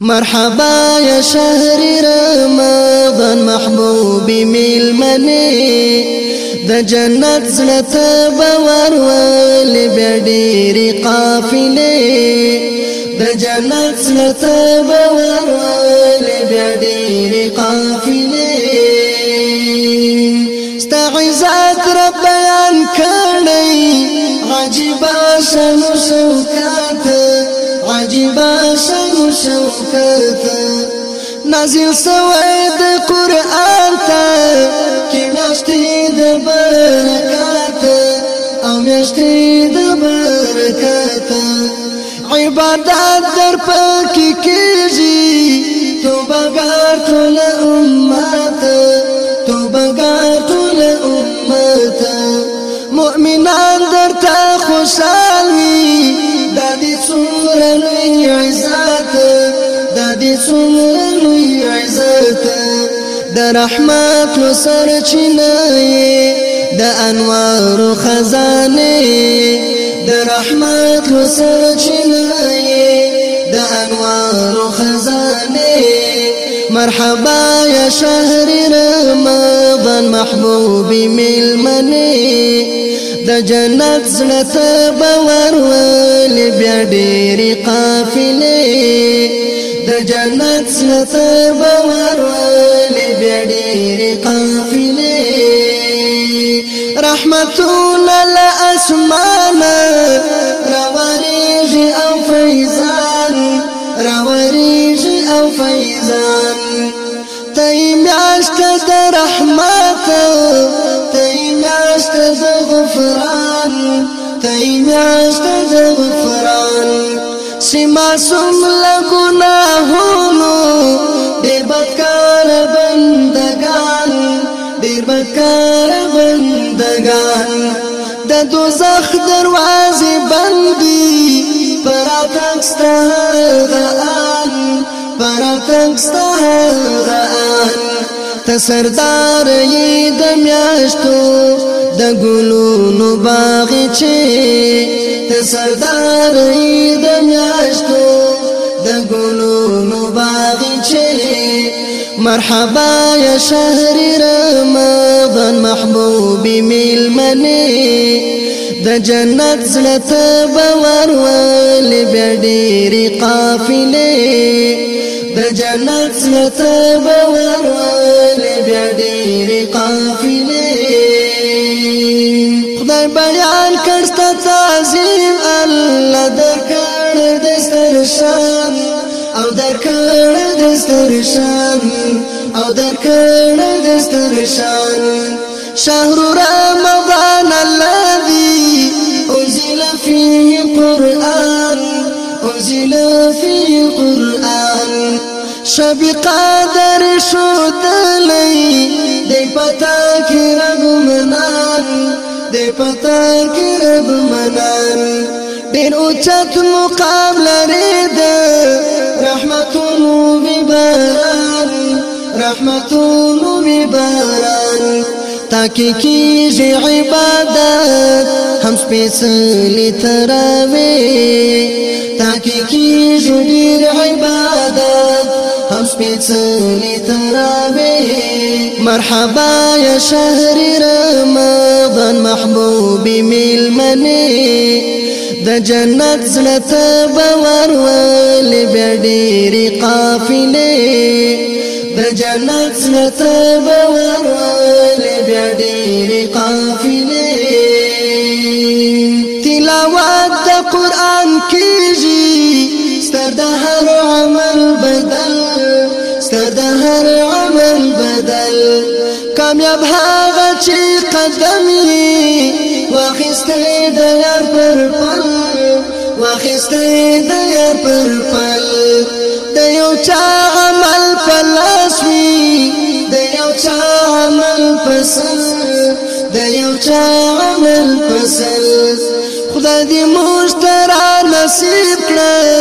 مرحبا يا شهر رمضان محبوبي ملمني. د جنت زړه باور ول بډيري قافلې د جنت زړه باور ول بډيري قافلې استعزت رب بیان عجيبة شنو شنو شوکت نازل سوی د قرآن تا کی میاشتې د برکات او میاشتې د برکات عبادت در پکې کېږي توبګار ټول امت توبګار ټول امت. مؤمنان درته خوشحال وي څومره لوی عزت د دې څومره لوی عزت د رحمت سر چینه د انوار خزانه د رحمت سر چینه د انوار خزانه مرحبا يا شهر رمضان محبوبي ملمني د جنت زړه ته باور ول بیا ډېری قافلې. د جنت زړه ته باور ول بیا ډېری قافلې. رحمتونه له اسمانه راورېږي او فیضان راورېږي او فیضان تای میاشت د رحمت تای میاشت د غفران تای میاشت د غفران. سما سم لګناهونو ډېر بدکار بندگان ډېر بدکار بندگان. د دوزخ دروازې بندي تسردار یې د میاشتو د ګلونو باغچه تسردار یې د میاشتو د ګلونو باغچه مرحبا يا شهر رمضان محبوبي ملمني د جنت زړه باور ول بډيري قافلې. د جنت زړه باور ول بډيري قافلې خدای بیان کړستا تعظیم الله د کړ د ستر شان. او د کړ د ستر شان او د کړ د ستر شان. شهر رمضان الذي انزل فيه قران انزل فيه قران شب قادر شد لي دي پتا کی رب منان دي پتا کی رب منان ډیر اوچت مقام لري د رحمتونو بباران رحمتونو بباران تاکي کیږي عبادت هم سپېڅلې تراوي تاکي کیږي ډېر عبادت مرحبا يا شهر رمضان محبوبي ملمني. د جنت زړه باور ول بډېری قافلې د جنت زړه باور ول بډېری قافلې تلاوت د قرآن کیږي کامیاب هغه چې قدم یې واخستې د یار پر پل واخستې د یار پر پل. د یو چا عمل پلاسوي د یو چا عمل پسل د یو چا عمل پسل خدای دې مشترا نصیب کړ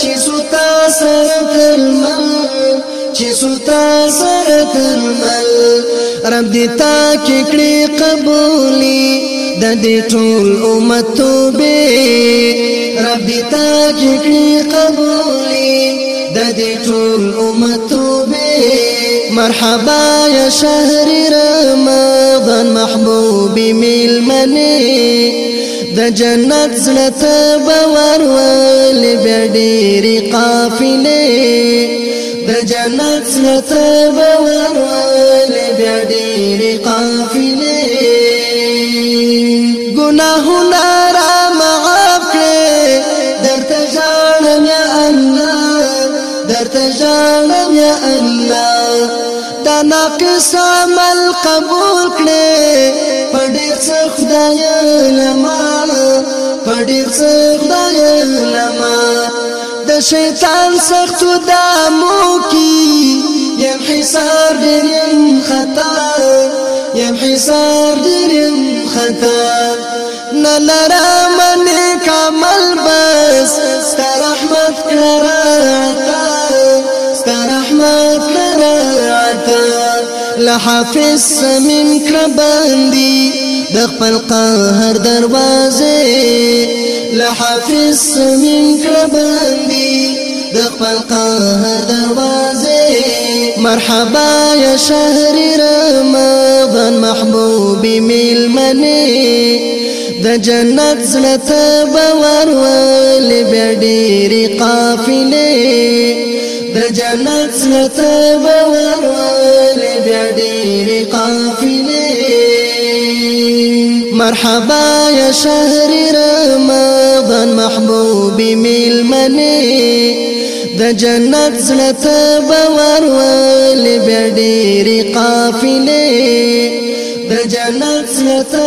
چې سوتا سره کلمل چې سوتا سره کلمل رب دې تا کې کړې قبولي د دې ټول امت توبه رب دې تا کې کړې قبولي د دې ټول امت مرحبا يا شهر رمضان محبوبي ملمني د جنت زلته باور ول بډيري قافلې. د جنت زلته باور ول بډيري قافلې ګناهونه را معاف کړې درته ژړم یا الله درته ژړم یا الله. دا ناقص عمل قبول کړې پډیر څخه خدای لما پډیر څخه خدای لما د شیطان سخت دامو کی. یم حصار ډیر یم خطا. یم حصار ډیر یم خطا نلرا من کامل بس. ستر رحمت کرا لحافظ سمیم کرباندی د خپل قهر دروازه لحافظ سمیم کرباندی د خپل قهر مرحبا یا شهر رمضان محبوبي ملمنه د جنت زلته باور ول بډيري قافله د جنت زلته باور ول بډيري قافله مرحبا يا شهر رمضان محبوبي ملمنه د جنت زلته باور ول بډيري قافله د جنت زلته